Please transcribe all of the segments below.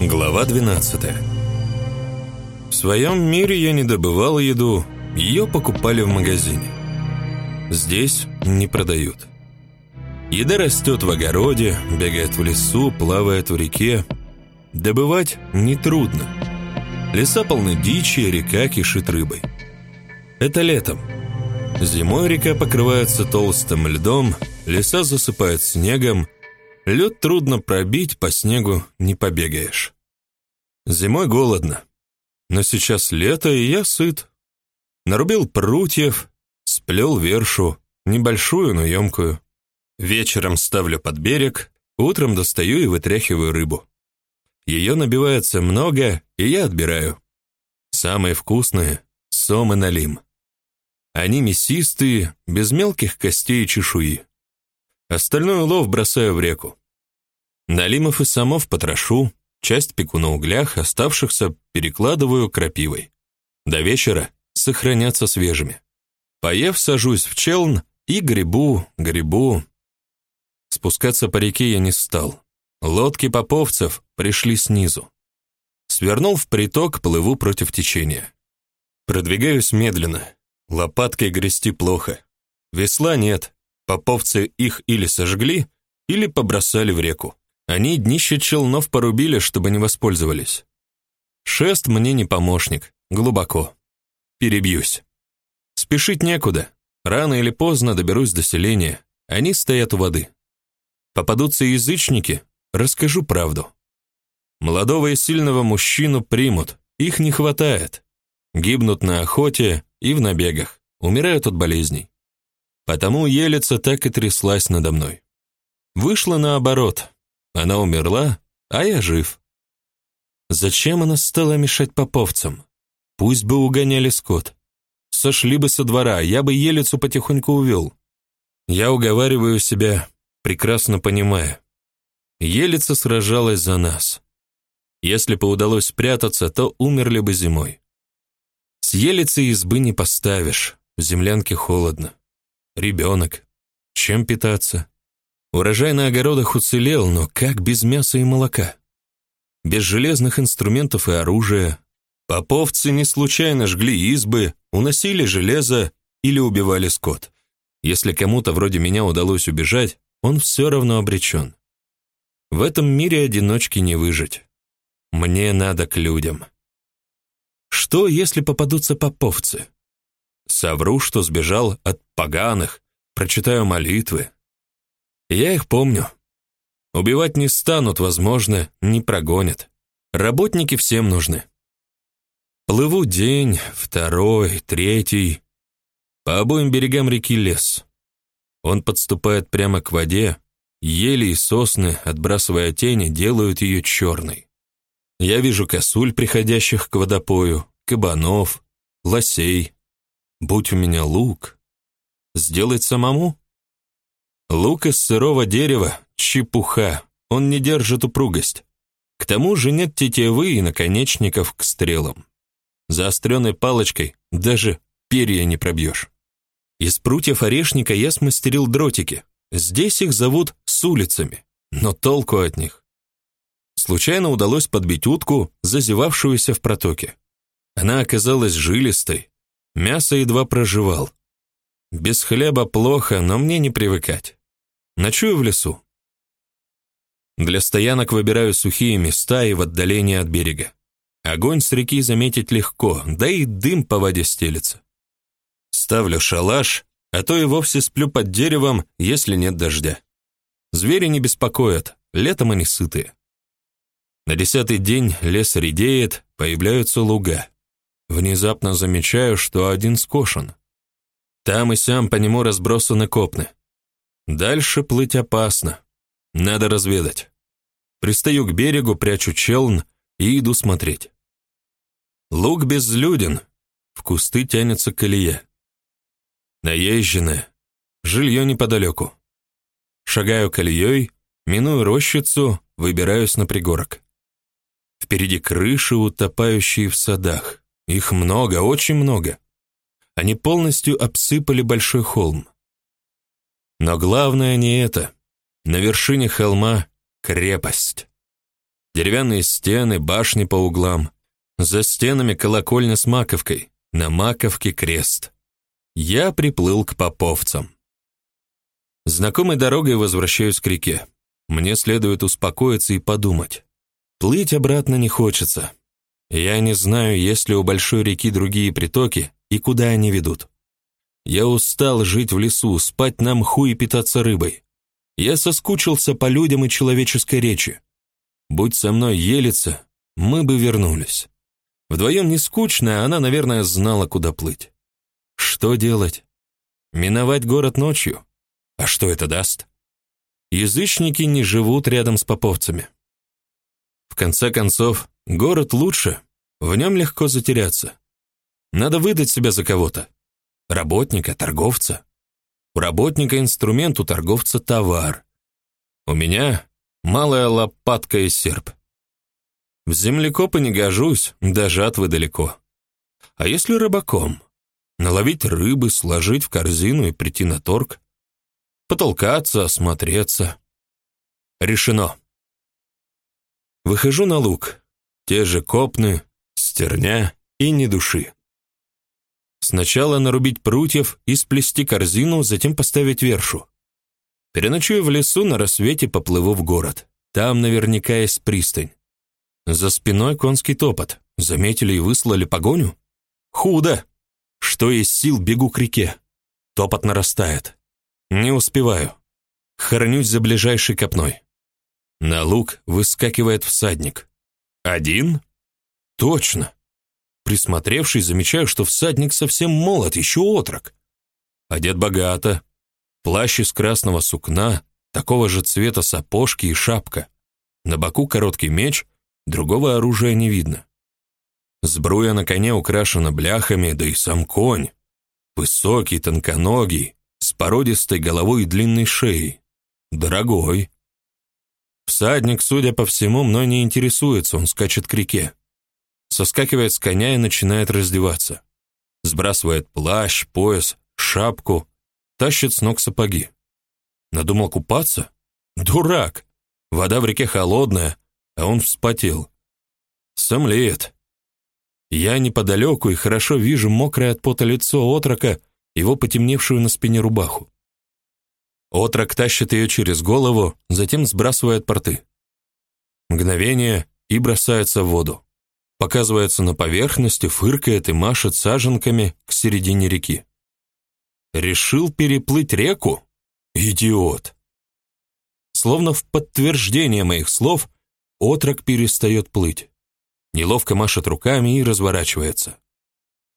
Глава 12. В своем мире я не добывал еду, ее покупали в магазине. Здесь не продают. Еда растет в огороде, бегает в лесу, плавает в реке. Добывать нетрудно. Леса полны дичи, река кишит рыбой. Это летом. Зимой река покрывается толстым льдом, леса засыпают снегом, Лед трудно пробить, по снегу не побегаешь. Зимой голодно. Но сейчас лето, и я сыт. Нарубил прутьев, сплел вершу, небольшую, но емкую. Вечером ставлю под берег, утром достаю и вытряхиваю рыбу. Ее набивается много, и я отбираю. Самые вкусные — сом и налим. Они мясистые, без мелких костей и чешуи. Остальной улов бросаю в реку. Налимов и самов потрошу, часть пеку на углях, оставшихся перекладываю крапивой. До вечера сохранятся свежими. Поев, сажусь в челн и грибу, грибу. Спускаться по реке я не стал. Лодки поповцев пришли снизу. Свернул в приток, плыву против течения. Продвигаюсь медленно. Лопаткой грести плохо. Весла нет, Поповцы их или сожгли, или побросали в реку. Они днище челнов порубили, чтобы не воспользовались. Шест мне не помощник, глубоко. Перебьюсь. Спешить некуда. Рано или поздно доберусь до селения. Они стоят у воды. Попадутся язычники, расскажу правду. Молодого и сильного мужчину примут, их не хватает. Гибнут на охоте и в набегах, умирают от болезней. Потому Елица так и тряслась надо мной. Вышло наоборот. Она умерла, а я жив. Зачем она стала мешать поповцам? Пусть бы угоняли скот. Сошли бы со двора, я бы Елицу потихоньку увел. Я уговариваю себя, прекрасно понимая. Елица сражалась за нас. Если бы удалось спрятаться, то умерли бы зимой. С Елицей избы не поставишь, в землянке холодно. Ребенок. Чем питаться? Урожай на огородах уцелел, но как без мяса и молока? Без железных инструментов и оружия. Поповцы не случайно жгли избы, уносили железо или убивали скот. Если кому-то вроде меня удалось убежать, он все равно обречен. В этом мире одиночки не выжить. Мне надо к людям. Что, если попадутся поповцы? Совру, что сбежал от поганых, прочитаю молитвы. Я их помню. Убивать не станут, возможно, не прогонят. Работники всем нужны. Плыву день, второй, третий. По обоим берегам реки лес. Он подступает прямо к воде, ели и сосны, отбрасывая тени, делают ее черной. Я вижу косуль, приходящих к водопою, кабанов, лосей, Будь у меня лук. Сделать самому? Лук из сырого дерева — чепуха, он не держит упругость. К тому же нет тетивы и наконечников к стрелам. Заостренной палочкой даже перья не пробьешь. Из прутьев орешника я смастерил дротики. Здесь их зовут с улицами, но толку от них. Случайно удалось подбить утку, зазевавшуюся в протоке. Она оказалась жилистой, Мясо едва проживал. Без хлеба плохо, но мне не привыкать. Ночую в лесу. Для стоянок выбираю сухие места и в отдалении от берега. Огонь с реки заметить легко, да и дым по воде стелется. Ставлю шалаш, а то и вовсе сплю под деревом, если нет дождя. Звери не беспокоят, летом они сытые. На десятый день лес редеет, появляются луга. Внезапно замечаю, что один скошен. Там и сям по нему разбросаны копны. Дальше плыть опасно. Надо разведать. Пристаю к берегу, прячу челн и иду смотреть. Луг безлюден, в кусты тянется колея. Наезженная, жилье неподалеку. Шагаю колеей, миную рощицу, выбираюсь на пригорок. Впереди крыши, утопающие в садах. Их много, очень много. Они полностью обсыпали большой холм. Но главное не это. На вершине холма крепость. Деревянные стены, башни по углам. За стенами колокольня с маковкой. На маковке крест. Я приплыл к поповцам. Знакомой дорогой возвращаюсь к реке. Мне следует успокоиться и подумать. Плыть обратно не хочется. Я не знаю, есть ли у большой реки другие притоки и куда они ведут. Я устал жить в лесу, спать на мху и питаться рыбой. Я соскучился по людям и человеческой речи. Будь со мной елица, мы бы вернулись. Вдвоем не скучно, а она, наверное, знала, куда плыть. Что делать? Миновать город ночью? А что это даст? Язычники не живут рядом с поповцами. В конце концов, город лучше, в нем легко затеряться. Надо выдать себя за кого-то. Работника, торговца. У работника инструмент, у торговца товар. У меня малая лопатка и серп. В землекопы не гожусь, до жатвы далеко. А если рыбаком? Наловить рыбы, сложить в корзину и прийти на торг? потолкаться, осмотреться. Решено. Выхожу на луг. Те же копны, стерня и ни души. Сначала нарубить прутьев и сплести корзину, затем поставить вершу. Переночую в лесу, на рассвете поплыву в город. Там наверняка есть пристань. За спиной конский топот. Заметили и выслали погоню? Худо. Что есть сил, бегу к реке. Топот нарастает. Не успеваю. Хранюсь за ближайшей копной. На луг выскакивает всадник. Один? Точно. Присмотревшись, замечаю, что всадник совсем молод, еще отрок. Одет богато. Плащ из красного сукна, такого же цвета сапожки и шапка. На боку короткий меч, другого оружия не видно. Сбруя на коне украшена бляхами, да и сам конь. Высокий, тонконогий, с породистой головой и длинной шеей. Дорогой. Всадник, судя по всему, мной не интересуется, он скачет к реке. Соскакивает с коня и начинает раздеваться. Сбрасывает плащ, пояс, шапку, тащит с ног сапоги. Надумал купаться? Дурак! Вода в реке холодная, а он вспотел. Сомлеет. Я неподалеку и хорошо вижу мокрое от пота лицо отрока, его потемневшую на спине рубаху. Отрок тащит ее через голову, затем сбрасывает порты. Мгновение и бросается в воду. Показывается на поверхности, фыркает и машет саженками к середине реки. Решил переплыть реку? Идиот. Словно в подтверждение моих слов, отрок перестает плыть. Неловко машет руками и разворачивается.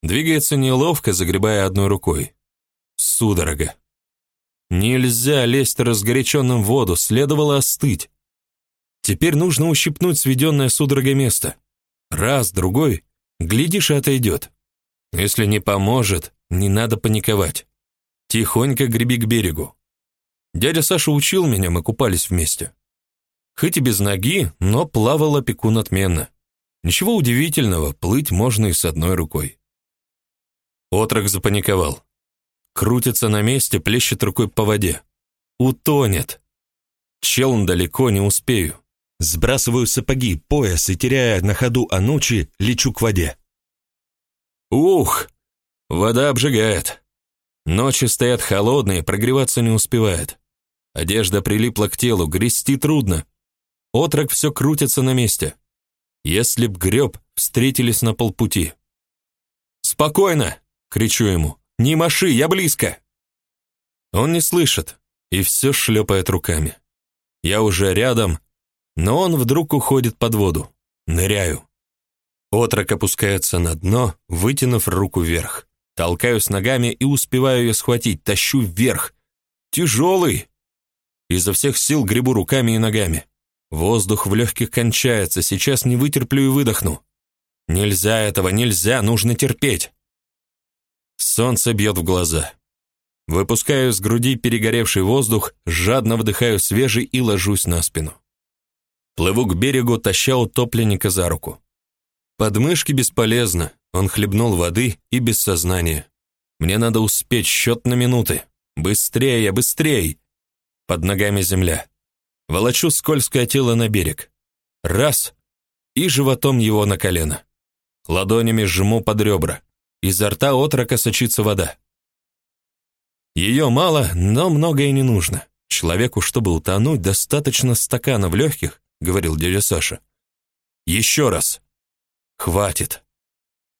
Двигается неловко, загребая одной рукой. Судорога. Нельзя лезть разгоряченным в воду, следовало остыть. Теперь нужно ущипнуть сведенное судорогой место. Раз, другой, глядишь, и отойдет. Если не поможет, не надо паниковать. Тихонько греби к берегу. Дядя Саша учил меня, мы купались вместе. Хоть и без ноги, но плавал опекун отменно. Ничего удивительного, плыть можно и с одной рукой. Отрок запаниковал. Крутится на месте, плещет рукой по воде. Утонет. Чел далеко, не успею. Сбрасываю сапоги, пояс и, теряя на ходу анучи, лечу к воде. Ух! Вода обжигает. Ночи стоят холодные, прогреваться не успевает. Одежда прилипла к телу, грести трудно. Отрок все крутится на месте. Если б греб, встретились на полпути. «Спокойно!» Кричу ему. «Не маши, я близко!» Он не слышит и все шлепает руками. Я уже рядом, но он вдруг уходит под воду. Ныряю. Отрок опускается на дно, вытянув руку вверх. Толкаюсь ногами и успеваю ее схватить, тащу вверх. Тяжелый! Изо всех сил гребу руками и ногами. Воздух в легких кончается, сейчас не вытерплю и выдохну. Нельзя этого, нельзя, нужно терпеть. Солнце бьет в глаза. Выпускаю с груди перегоревший воздух, жадно вдыхаю свежий и ложусь на спину. Плыву к берегу, таща утопленника за руку. Подмышки бесполезно, он хлебнул воды и без сознания. Мне надо успеть счет на минуты. Быстрее, быстрее! Под ногами земля. Волочу скользкое тело на берег. Раз и животом его на колено. Ладонями сжму под ребра. Изо рта отрока сочится вода. Ее мало, но многое не нужно. Человеку, чтобы утонуть, достаточно стакана в легких, говорил дядя Саша. Еще раз. Хватит.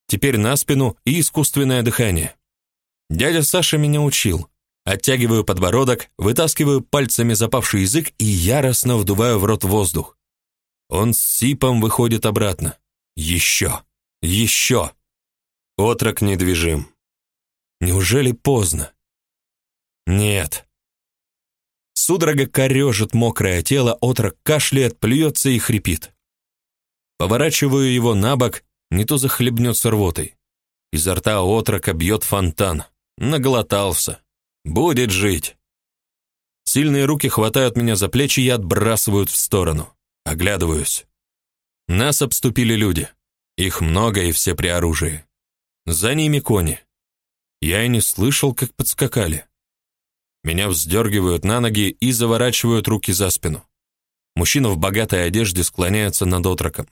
Теперь на спину и искусственное дыхание. Дядя Саша меня учил. Оттягиваю подбородок, вытаскиваю пальцами запавший язык и яростно вдуваю в рот воздух. Он с сипом выходит обратно. Еще. Еще. Отрок недвижим. Неужели поздно? Нет. Судорога корежит мокрое тело, отрок кашляет, плюется и хрипит. Поворачиваю его на бок, не то захлебнется рвотой. Изо рта отрока бьет фонтан. Наглотался. Будет жить. Сильные руки хватают меня за плечи и отбрасывают в сторону. Оглядываюсь. Нас обступили люди. Их много и все при оружии. За ними кони. Я и не слышал, как подскакали. Меня вздергивают на ноги и заворачивают руки за спину. Мужчина в богатой одежде склоняется над отроком.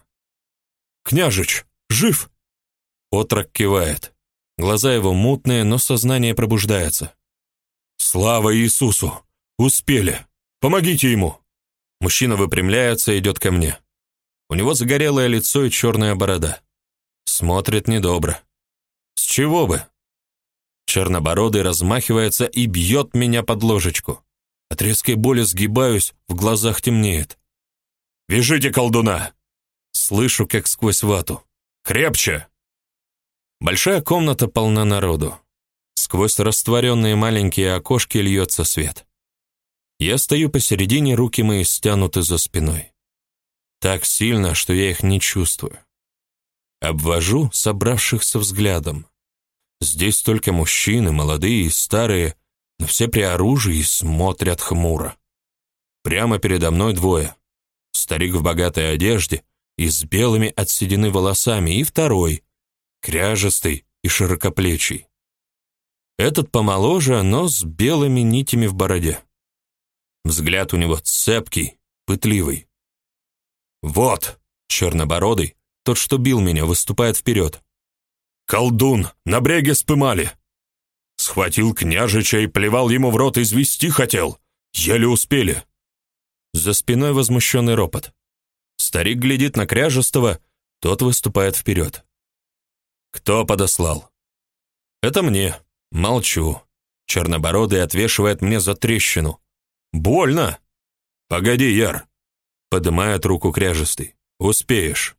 «Княжич, жив!» Отрок кивает. Глаза его мутные, но сознание пробуждается. «Слава Иисусу! Успели! Помогите ему!» Мужчина выпрямляется и идет ко мне. У него загорелое лицо и черная борода. Смотрит недобро. С чего бы? Чернобородый размахивается и бьет меня под ложечку. От резкой боли сгибаюсь, в глазах темнеет. «Вяжите колдуна!» Слышу, как сквозь вату. «Крепче!» Большая комната полна народу. Сквозь растворенные маленькие окошки льется свет. Я стою посередине, руки мои стянуты за спиной. Так сильно, что я их не чувствую. Обвожу собравшихся взглядом. Здесь только мужчины, молодые и старые, но все при оружии смотрят хмуро. Прямо передо мной двое. Старик в богатой одежде и с белыми от седины волосами, и второй, кряжестый и широкоплечий. Этот помоложе, но с белыми нитями в бороде. Взгляд у него цепкий, пытливый. «Вот!» — чернобородый, тот, что бил меня, выступает вперед. «Колдун! На бреге спымали!» Схватил княжича и плевал ему в рот, извести хотел. Еле успели. За спиной возмущенный ропот. Старик глядит на кряжестого, тот выступает вперед. «Кто подослал?» «Это мне. Молчу». Чернобородый отвешивает мне за трещину. «Больно!» «Погоди, Яр!» Поднимает руку кряжестый. «Успеешь!»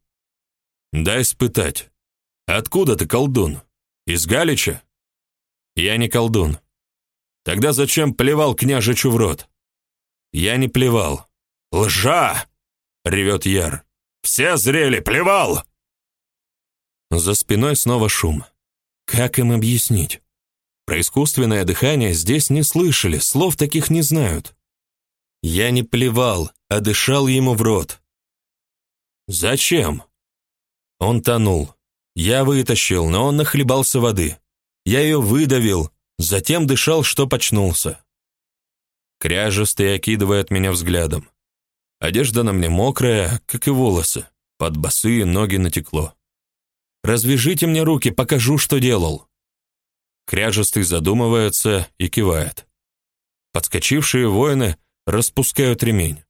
«Дай спытать. Откуда ты, колдун? Из Галича?» «Я не колдун». «Тогда зачем плевал княжичу в рот?» «Я не плевал». «Лжа!» — ревет Яр. «Все зрели, плевал!» За спиной снова шум. Как им объяснить? Про искусственное дыхание здесь не слышали, слов таких не знают. Я не плевал, а дышал ему в рот. Зачем? Он тонул. Я вытащил, но он нахлебался воды. Я ее выдавил, затем дышал, что почнулся. Кряжестый окидывает меня взглядом. Одежда на мне мокрая, как и волосы. Под босые ноги натекло. Развяжите мне руки, покажу, что делал. Кряжестый задумывается и кивает. Подскочившие воины распускают ремень.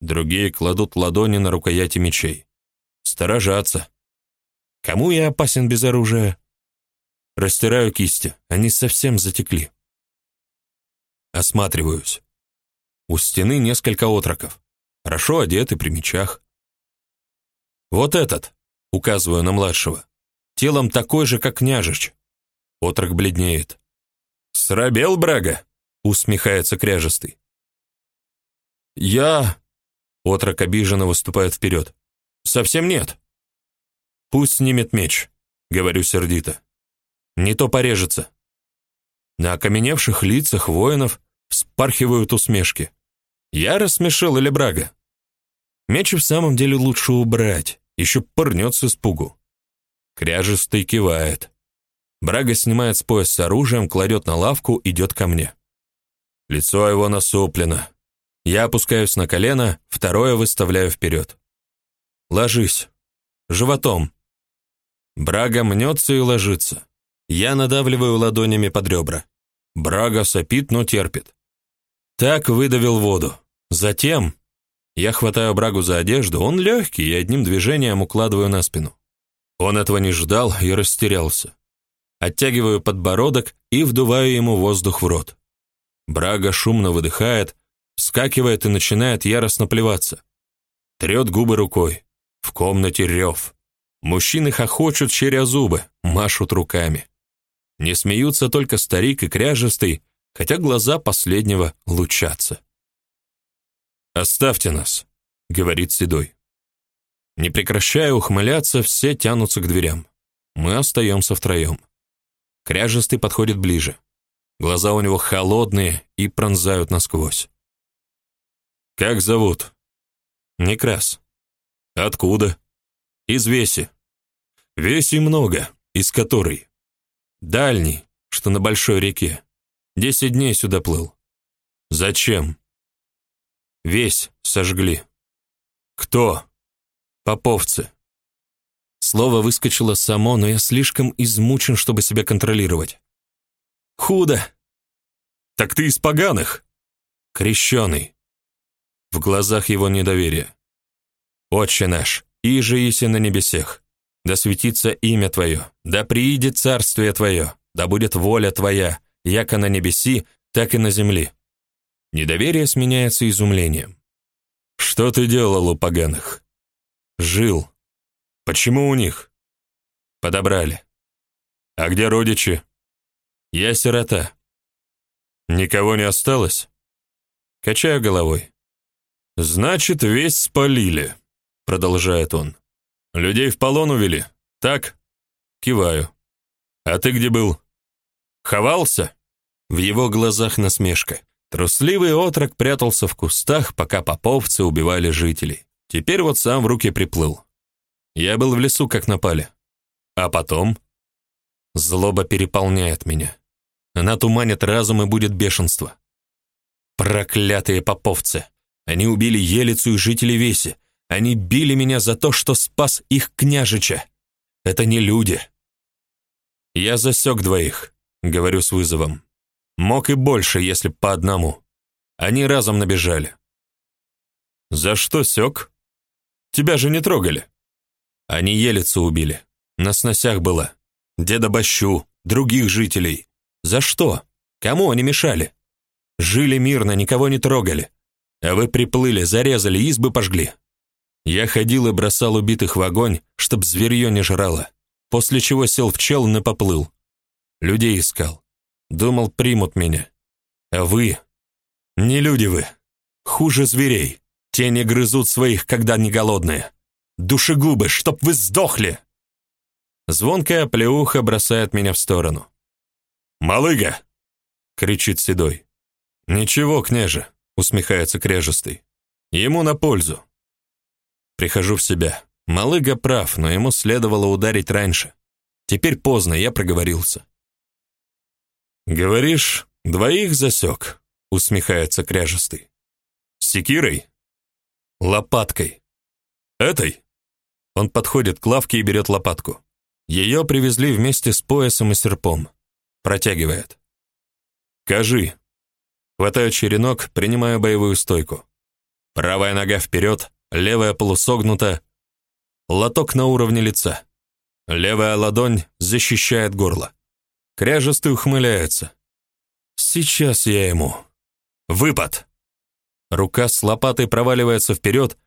Другие кладут ладони на рукояти мечей. Сторожатся. Кому я опасен без оружия? Растираю кисти, они совсем затекли. Осматриваюсь. У стены несколько отроков. Хорошо одеты при мечах. Вот этот, указываю на младшего. Телом такой же, как княжич. Отрок бледнеет. «Срабел, Брага?» — усмехается кряжестый. «Я...» — отрок обиженно выступает вперед. «Совсем нет». «Пусть снимет меч», — говорю сердито. «Не то порежется». На окаменевших лицах воинов вспархивают усмешки. Я рассмешил или брага? Меч в самом деле лучше убрать, еще пырнет с испугу. Кряжестый кивает. Брага снимает с пояса оружием, кладет на лавку, идет ко мне. Лицо его насуплено, я опускаюсь на колено, второе выставляю вперед. Ложись. Животом. Брага мнется и ложится. Я надавливаю ладонями под ребра. Брага сопит, но терпит. Так выдавил воду. Затем я хватаю Брагу за одежду, он легкий, и одним движением укладываю на спину. Он этого не ждал и растерялся. Оттягиваю подбородок и вдуваю ему воздух в рот. Брага шумно выдыхает, вскакивает и начинает яростно плеваться. Трет губы рукой. В комнате рев. Мужчины хохочут, щеря зубы, машут руками. Не смеются только старик и кряжестый, хотя глаза последнего лучатся. «Оставьте нас», — говорит Седой. Не прекращая ухмыляться, все тянутся к дверям. Мы остаемся втроем. Кряжестый подходит ближе. Глаза у него холодные и пронзают насквозь. «Как зовут?» «Некрас». «Откуда?» «Из Веси». «Веси много, из которой?» «Дальний, что на большой реке. Десять дней сюда плыл». «Зачем?» «Весь сожгли». «Кто?» «Поповцы». Слово выскочило само, но я слишком измучен, чтобы себя контролировать. «Худо!» «Так ты из поганых?» «Крещеный». В глазах его недоверие. «Отче наш, иже еси на небесех, да светится имя Твое, да приидет царствие Твое, да будет воля Твоя, яко на небеси, так и на земли». Недоверие сменяется изумлением. «Что ты делал у поганых?» «Жил», Почему у них? Подобрали. А где родичи? Я сирота. Никого не осталось? Качаю головой. Значит, весь спалили, продолжает он. Людей в полон увели, так? Киваю. А ты где был? Ховался? В его глазах насмешка. Трусливый отрок прятался в кустах, пока поповцы убивали жителей. Теперь вот сам в руки приплыл. Я был в лесу, как напали. А потом? Злоба переполняет меня. Она туманит разум и будет бешенство. Проклятые поповцы! Они убили Елицу и жителей Веси. Они били меня за то, что спас их княжича. Это не люди. Я засек двоих, говорю с вызовом. Мог и больше, если по одному. Они разом набежали. За что сёк? Тебя же не трогали. Они Елицу убили. На сносях было. Деда Бащу, других жителей. За что? Кому они мешали? Жили мирно, никого не трогали. А вы приплыли, зарезали, избы пожгли. Я ходил и бросал убитых в огонь, чтоб зверье не жрало. После чего сел в чел и поплыл. Людей искал. Думал, примут меня. А вы? Не люди вы. Хуже зверей. Те не грызут своих, когда не голодные. Душегубы, чтоб вы сдохли!» Звонкая плеуха бросает меня в сторону. «Малыга!» — кричит Седой. «Ничего, княже», — усмехается Крежестый. «Ему на пользу». Прихожу в себя. Малыга прав, но ему следовало ударить раньше. Теперь поздно, я проговорился. «Говоришь, двоих засек?» — усмехается Кряжестый. «Секирой?» «Лопаткой». «Этой?» Он подходит к лавке и берет лопатку. Ее привезли вместе с поясом и серпом. Протягивает. «Кажи». Хватаю черенок, принимаю боевую стойку. Правая нога вперед, левая полусогнута. Лоток на уровне лица. Левая ладонь защищает горло. Кряжестый ухмыляется. «Сейчас я ему». «Выпад!» Рука с лопатой проваливается вперед,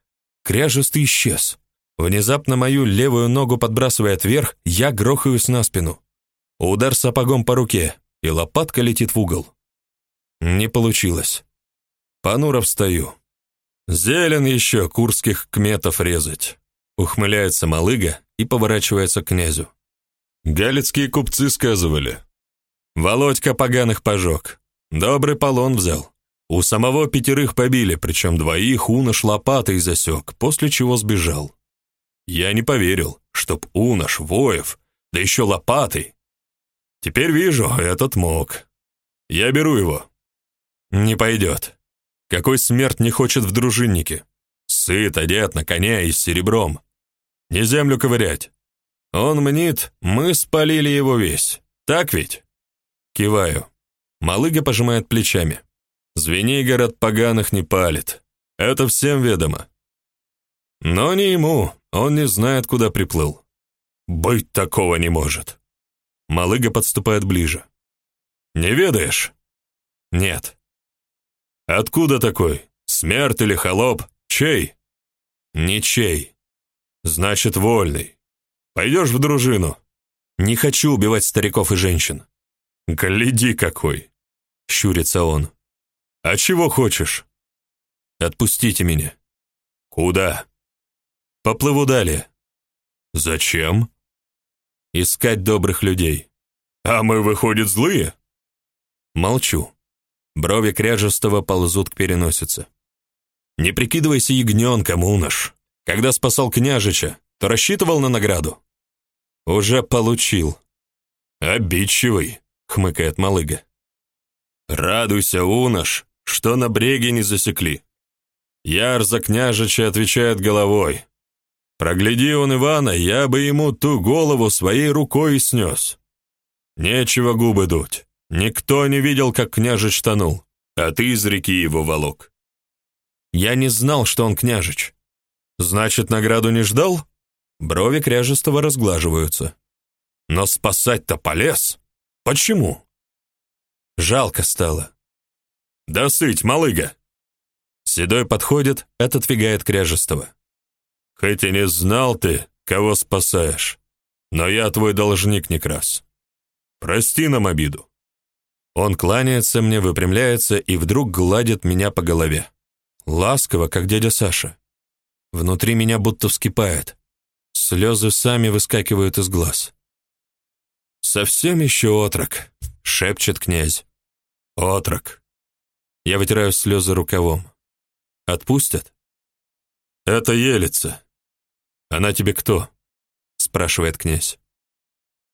кряжестый исчез. Внезапно мою левую ногу подбрасывает вверх, я грохаюсь на спину. Удар сапогом по руке, и лопатка летит в угол. Не получилось. Понуро встаю. Зелен еще курских кметов резать. Ухмыляется малыга и поворачивается к князю. Галицкие купцы сказывали. Володька поганых пожег. Добрый полон взял. У самого пятерых побили, причем двоих унош лопатой засек, после чего сбежал. Я не поверил, чтоб Унаш, Воев, да еще лопатой. Теперь вижу, этот мог. Я беру его. Не пойдет. Какой смерть не хочет в дружиннике? Сыт, одет на коня и с серебром. не землю ковырять. Он мнит, мы спалили его весь. Так ведь? Киваю. Малыга пожимает плечами. Звенигород поганых не палит. Это всем ведомо. Но не ему, он не знает, куда приплыл. Быть такого не может. Малыга подступает ближе. Не ведаешь? Нет. Откуда такой? Смерть или холоп? Чей? Ничей. Значит, вольный. Пойдешь в дружину? Не хочу убивать стариков и женщин. Гляди какой, щурится он. А чего хочешь? Отпустите меня. Куда? Поплыву далее. Зачем? Искать добрых людей. А мы, выходит, злые? Молчу. Брови кряжестого ползут к переносице. Не прикидывайся ягненком, унош. Когда спасал княжича, то рассчитывал на награду. Уже получил. Обидчивый, хмыкает малыга. Радуйся, унош, что на бреге не засекли. Яр за княжича отвечает головой. Прогляди он Ивана, я бы ему ту голову своей рукой снес. Нечего губы дуть. Никто не видел, как княжич тонул, а ты из реки его волок. Я не знал, что он княжич. Значит, награду не ждал? Брови кряжестого разглаживаются. Но спасать-то полез. Почему? Жалко стало. Да сыть, малыга. Седой подходит, отодвигает кряжестого. Хоть и не знал ты, кого спасаешь, но я твой должник, Некрас. Прости нам обиду. Он кланяется мне, выпрямляется и вдруг гладит меня по голове. Ласково, как дядя Саша. Внутри меня будто вскипает. Слезы сами выскакивают из глаз. «Совсем еще отрок», — шепчет князь. «Отрок». Я вытираю слезы рукавом. «Отпустят?» «Это Елица. Она тебе кто?» — спрашивает князь.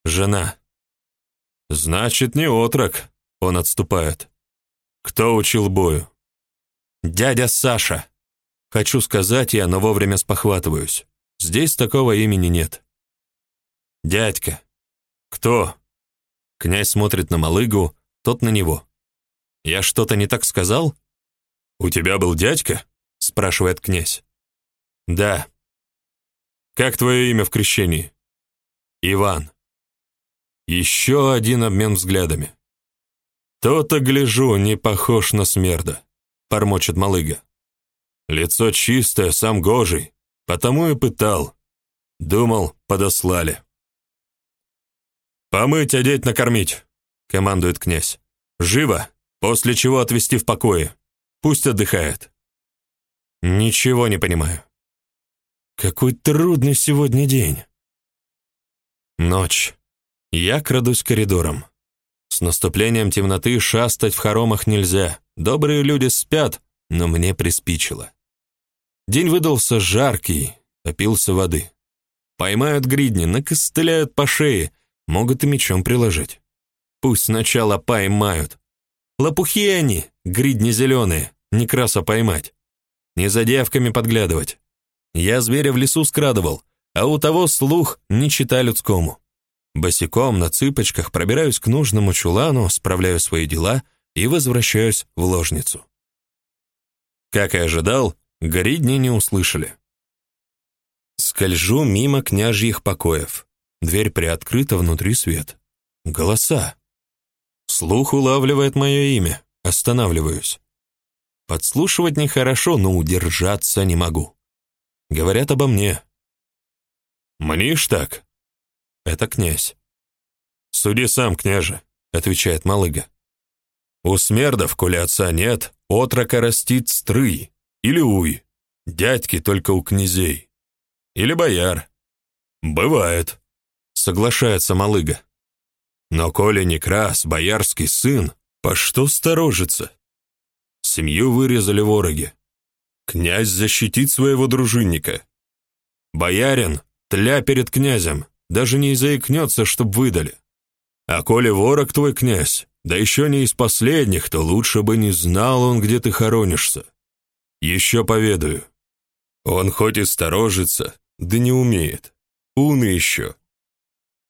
«Жена». «Значит, не отрок», — он отступает. «Кто учил бою?» «Дядя Саша». Хочу сказать я, но вовремя спохватываюсь. Здесь такого имени нет. «Дядька». «Кто?» Князь смотрит на Малыгу, тот на него. «Я что-то не так сказал?» «У тебя был дядька?» — спрашивает князь. «Да». «Как твое имя в крещении?» «Иван». Еще один обмен взглядами. «То-то, гляжу, не похож на смерда», — бормочет Малыга. «Лицо чистое, сам гожий, потому и пытал. Думал, подослали». «Помыть, одеть, накормить», — командует князь. «Живо, после чего отвезти в покое. Пусть отдыхает». «Ничего не понимаю». «Какой трудный сегодня день». Ночь. Я крадусь коридором. С наступлением темноты шастать в хоромах нельзя. Добрые люди спят, но мне приспичило. День выдался жаркий, опился воды. Поймают гридни, накостыляют по шее, Могут и мечом приложить. Пусть сначала поймают. Лопухи они, гридни зеленые, не краса поймать. Не за девками подглядывать. Я зверя в лесу скрадывал, а у того слух не чита людскому. Босиком на цыпочках пробираюсь к нужному чулану, справляю свои дела и возвращаюсь в ложницу. Как и ожидал, гридни не услышали. Скольжу мимо княжьих покоев. Дверь приоткрыта, внутри свет. Голоса. Слух улавливает мое имя. Останавливаюсь. Подслушивать нехорошо, но удержаться не могу. Говорят обо мне. «Мнишь так?» «Это князь». «Суди сам, княже», — отвечает Малыга. «У смердов, коли отца нет, отрока растит стрый, или уй, дядьки только у князей, или бояр. Бывает» соглашается Малыга. Но коли не крас, боярский сын, по что сторожится? Семью вырезали вороги. Князь защитит своего дружинника. Боярин, тля перед князем, даже не заикнется, чтоб выдали. А коли ворог твой князь, да еще не из последних, то лучше бы не знал он, где ты хоронишься. Еще поведаю. Он хоть и сторожится, да не умеет. Умный еще.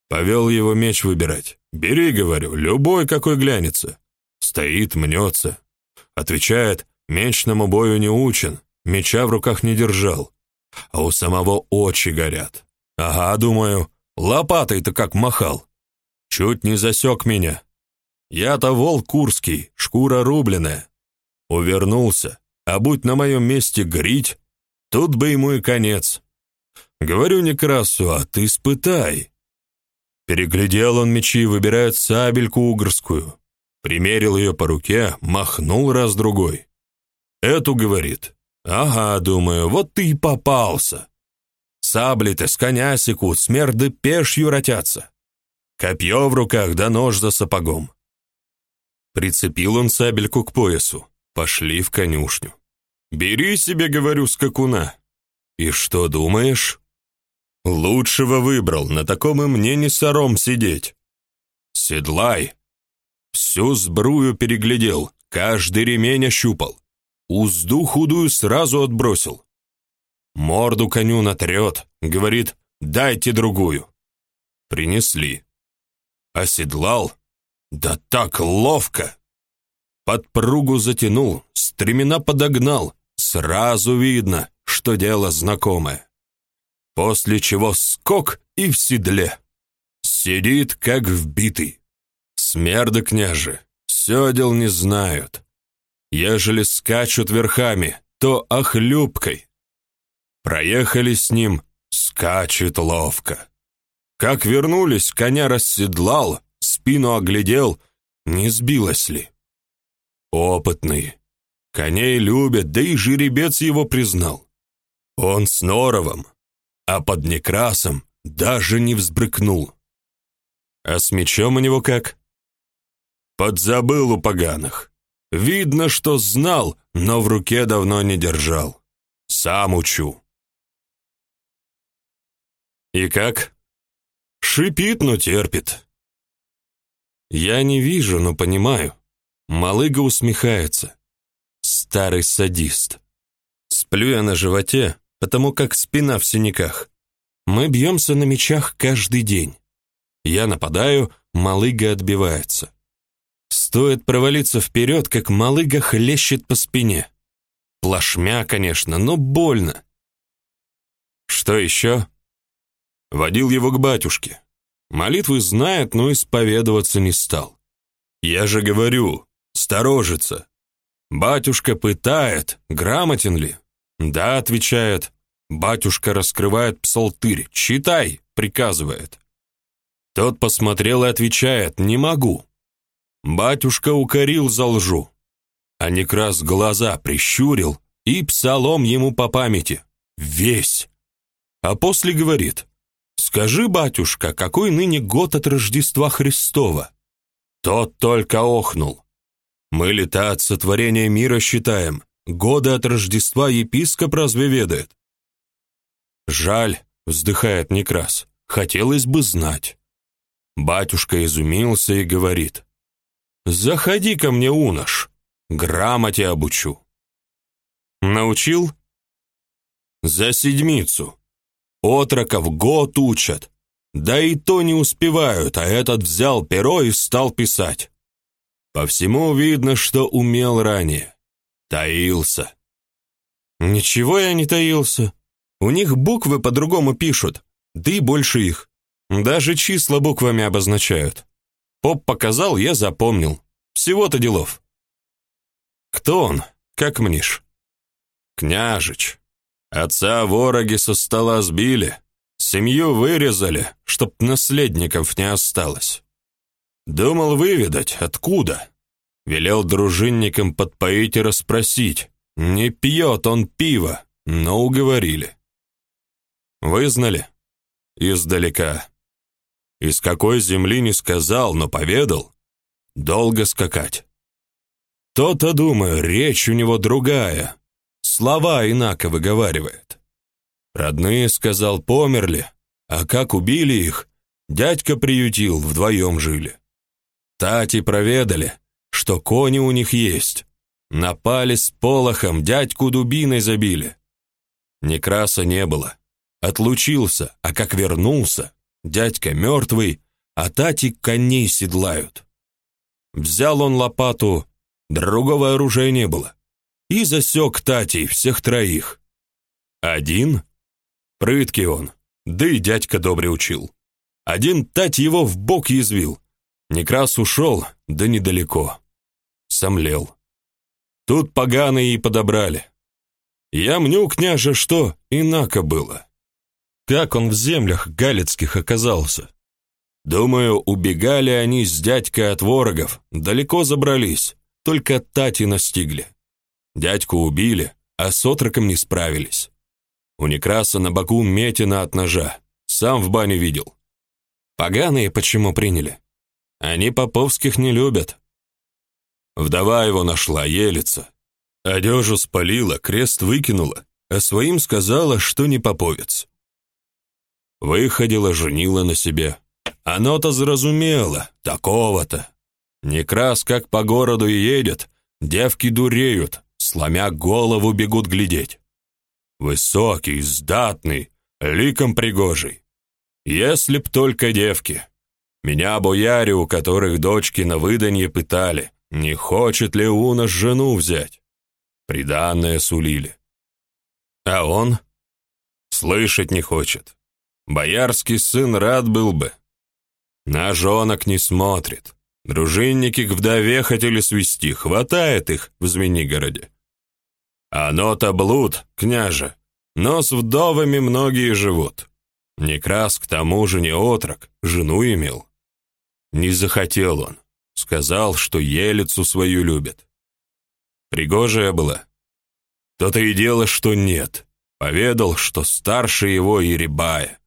Повел его меч выбирать. «Бери, — говорю, — любой, какой глянется». Стоит, мнется. Отвечает, мечному бою не учен, меча в руках не держал. А у самого очи горят. Ага, думаю, лопатой-то как махал. Чуть не засек меня. Я-то волк курский, шкура рубленая. Увернулся, а будь на моем месте грить, тут бы ему и конец. Говорю Некрасу, а ты испытай. Переглядел он мечи, выбирает сабельку угорскую. Примерил ее по руке, махнул раз-другой. Эту, говорит. Ага, думаю, вот ты и попался. Сабли-то с коня секут, смерды пешью ротятся. Копье в руках да нож за сапогом. Прицепил он сабельку к поясу. Пошли в конюшню. «Бери себе, говорю, скакуна». «И что думаешь?» Лучшего выбрал, на таком и мне не сором сидеть. Седлай. Всю сбрую переглядел, каждый ремень ощупал. Узду худую сразу отбросил. Морду коню натрет, говорит, дайте другую. Принесли. Оседлал. Да так ловко. Подпругу затянул, стремена подогнал. Сразу видно, что дело знакомое после чего скок и в седле. Сидит, как вбитый. Смерды княже, седел не знают. Ежели скачут верхами, то охлюбкой. Проехали с ним, скачет ловко. Как вернулись, коня расседлал, спину оглядел, не сбилась ли. Опытный. Коней любят, да и жеребец его признал. Он с Норовом, а под Некрасом даже не взбрыкнул. А с мечом у него как? Подзабыл у поганых. Видно, что знал, но в руке давно не держал. Сам учу. И как? Шипит, но терпит. Я не вижу, но понимаю. Малыга усмехается. Старый садист. Сплю я на животе, потому как спина в синяках. Мы бьемся на мечах каждый день. Я нападаю, малыга отбивается. Стоит провалиться вперед, как малыга хлещет по спине. Плашмя, конечно, но больно. Что еще? Водил его к батюшке. Молитвы знает, но исповедоваться не стал. Я же говорю, сторожится. Батюшка пытает, грамотен ли, «Да», — отвечает. Батюшка раскрывает псалтырь. «Читай», — приказывает. Тот посмотрел и отвечает. «Не могу». Батюшка укорил за лжу. А Некрас глаза прищурил и псалом ему по памяти. Весь. А после говорит. «Скажи, батюшка, какой ныне год от Рождества Христова?» Тот только охнул. «Мы лета от сотворения мира считаем, Годы от Рождества епископ разве ведает? Жаль, вздыхает Некрас. Хотелось бы знать. Батюшка изумился и говорит: "Заходи ко мне, унош, грамоте обучу". Научил? За седмицу. Отроков год учат. Да и то не успевают, а этот взял перо и стал писать. По всему видно, что умел ранее. Таился. Ничего я не таился. У них буквы по-другому пишут, да и больше их. Даже числа буквами обозначают. Поп показал, я запомнил. Всего-то делов. Кто он? Как мнишь? Княжич. Отца вороги со стола сбили, семью вырезали, чтоб наследников не осталось. Думал выведать, откуда. Велел дружинникам подпоить и расспросить. Не пьет он пиво, но уговорили. Вызнали? Издалека. Из какой земли не сказал, но поведал. Долго скакать. То-то, думаю, речь у него другая. Слова инако выговаривает. Родные, сказал, померли, а как убили их, дядька приютил, вдвоем жили. Тати проведали, что кони у них есть. Напали с полохом, дядьку дубиной забили. Некраса не было. Отлучился, а как вернулся, дядька мертвый, а тати коней седлают. Взял он лопату, другого оружия не было, и засек татей всех троих. Один? Прыткий он, да и дядька добре учил. Один тать его в бок язвил. Некрас ушел, да недалеко. Сомлел. Тут поганые и подобрали. Я мню, княже, что инако было. Как он в землях галицких оказался? Думаю, убегали они с дядькой от ворогов, далеко забрались, только Тати настигли. Дядьку убили, а с отроком не справились. У Некраса на боку метина от ножа, сам в бане видел. Поганые почему приняли? Они поповских не любят. Вдова его нашла, елица. Одежу спалила, крест выкинула, а своим сказала, что не поповец. Выходила, женила на себе. Оно-то зразумело, такого-то. Некрас как по городу и едет, девки дуреют, сломя голову бегут глядеть. Высокий, сдатный, ликом пригожий. Если б только девки. Меня бояре, у которых дочки на выданье пытали, не хочет ли у нас жену взять. Приданное сулили. А он слышать не хочет. Боярский сын рад был бы. На жонок не смотрит. Дружинники к вдове хотели свести, хватает их в Звенигороде. Оно-то блуд, княже, но с вдовами многие живут. Некрас к тому же не отрок, жену имел. Не захотел он, сказал, что елицу свою любит. Пригожая была. То-то и дело, что нет. Поведал, что старше его и рябая.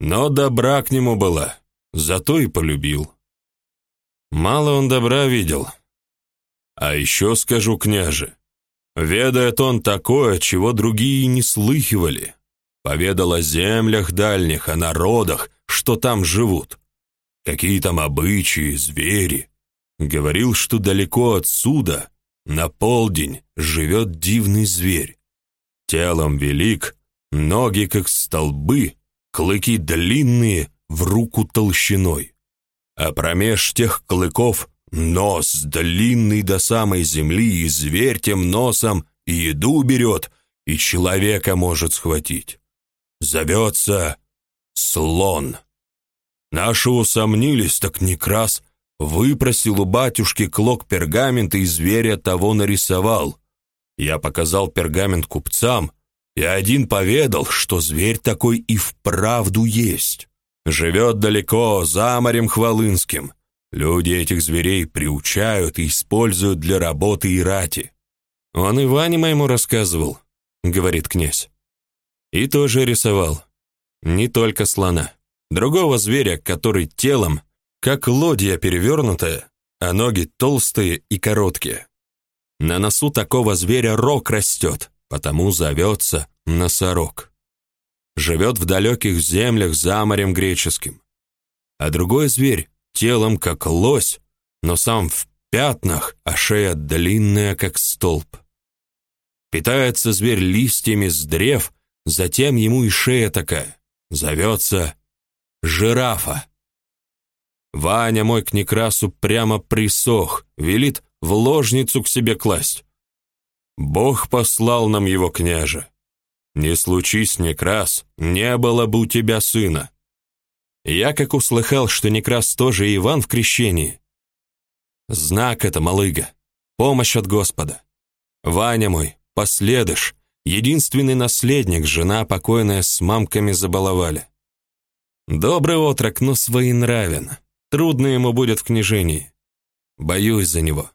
Но добра к нему была, зато и полюбил. Мало он добра видел. А еще скажу, княже, ведает он такое, чего другие не слыхивали. Поведал о землях дальних, о народах, что там живут. Какие там обычаи, звери. Говорил, что далеко отсюда, на полдень, живет дивный зверь. Телом велик, ноги как столбы, клыки длинные, в руку толщиной. А промеж тех клыков нос длинный до самой земли, и зверь тем носом и еду берет, и человека может схватить. Зовется слон. Наши усомнились, так Некрас выпросил у батюшки клок пергамента и зверя того нарисовал. Я показал пергамент купцам, и один поведал, что зверь такой и вправду есть. Живет далеко, за морем Хвалынским. Люди этих зверей приучают и используют для работы и рати. Он Иване моему рассказывал, говорит князь. И тоже рисовал. Не только слона. Другого зверя, который телом, как лодья перевернутая, а ноги толстые и короткие. На носу такого зверя рог растет, потому зовется носорог. Живет в далеких землях за морем греческим. А другой зверь, телом как лось, но сам в пятнах, а шея длинная, как столб. Питается зверь листьями с древ, затем ему и шея такая. Зовется жирафа. Ваня мой к Некрасу прямо присох, велит в ложницу к себе класть. Бог послал нам его княже. Не случись, Некрас, не было бы у тебя сына. Я как услыхал, что Некрас тоже Иван в крещении. Знак это, малыга, помощь от Господа. Ваня мой, последыш, единственный наследник, жена покойная с мамками забаловали. Добрый отрок, но своенравен. Трудно ему будет в княжении. Боюсь за него.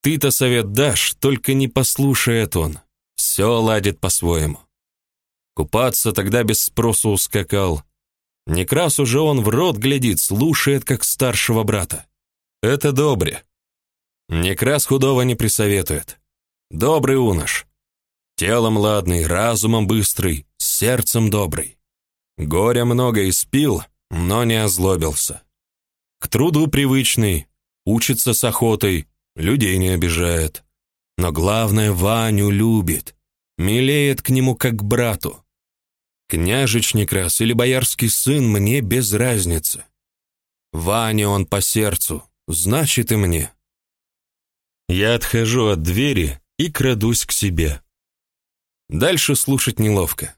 Ты-то совет дашь, только не послушает он. Все ладит по-своему. Купаться тогда без спросу ускакал. Некрас уже он в рот глядит, слушает, как старшего брата. Это добре. Некрас худого не присоветует. Добрый унош. Телом ладный, разумом быстрый, сердцем добрый. Горя много испил, но не озлобился. К труду привычный, учится с охотой, людей не обижает. Но главное, Ваню любит, милеет к нему как к брату. Княжич Некрас или боярский сын мне без разницы. Ваня он по сердцу, значит и мне. Я отхожу от двери и крадусь к себе. Дальше слушать неловко.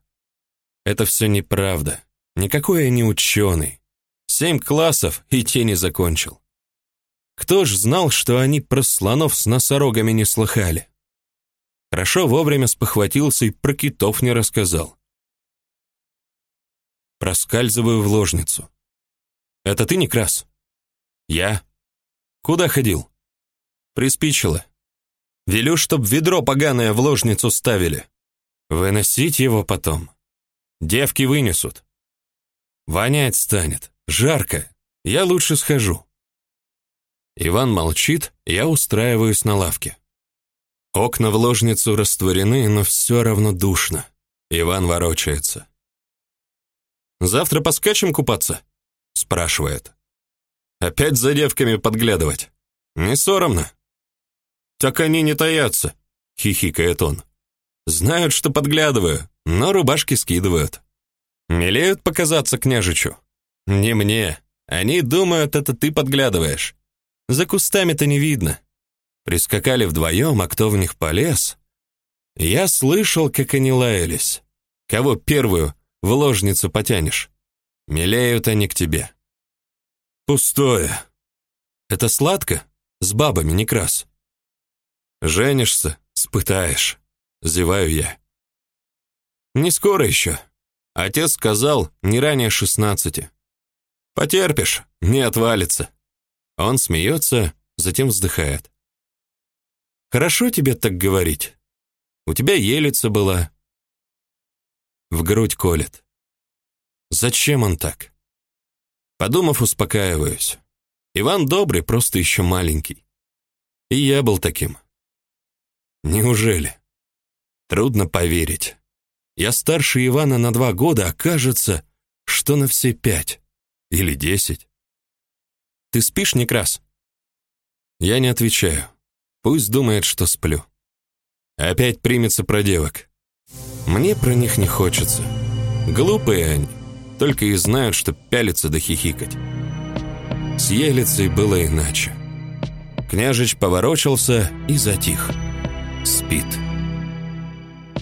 Это все неправда. Никакой я не ученый. Семь классов и те не закончил. Кто ж знал, что они про слонов с носорогами не слыхали? Хорошо вовремя спохватился и про китов не рассказал. Проскальзываю в ложницу. «Это ты, Некрас?» «Я». «Куда ходил?» «Приспичило. Велю, чтоб ведро поганое в ложницу ставили. Выносить его потом. Девки вынесут. Вонять станет. Жарко. Я лучше схожу». Иван молчит, я устраиваюсь на лавке. Окна в ложницу растворены, но все равно душно. Иван ворочается. Завтра поскачем купаться?» — спрашивает. «Опять за девками подглядывать? Не соромно?» «Так они не таятся», — хихикает он. «Знают, что подглядываю, но рубашки скидывают. Мелеют показаться княжичу. Не мне. Они думают, это ты подглядываешь. За кустами-то не видно. Прискакали вдвоем, а кто в них полез? Я слышал, как они лаялись. Кого первую в ложницу потянешь. Милеют они к тебе. Пустое. Это сладко? С бабами не крас. Женишься, спытаешь. Зеваю я. Не скоро еще. Отец сказал, не ранее шестнадцати. Потерпишь, не отвалится. Он смеется, затем вздыхает. Хорошо тебе так говорить. У тебя елица была, в грудь колет. Зачем он так? Подумав, успокаиваюсь. Иван добрый, просто еще маленький. И я был таким. Неужели? Трудно поверить. Я старше Ивана на два года, а кажется, что на все пять или десять. Ты спишь, Некрас? Я не отвечаю. Пусть думает, что сплю. Опять примется про девок. Мне про них не хочется. Глупые они, только и знают, что пялиться да хихикать. С Елицей было иначе. Княжич поворочился и затих. Спит.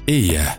И я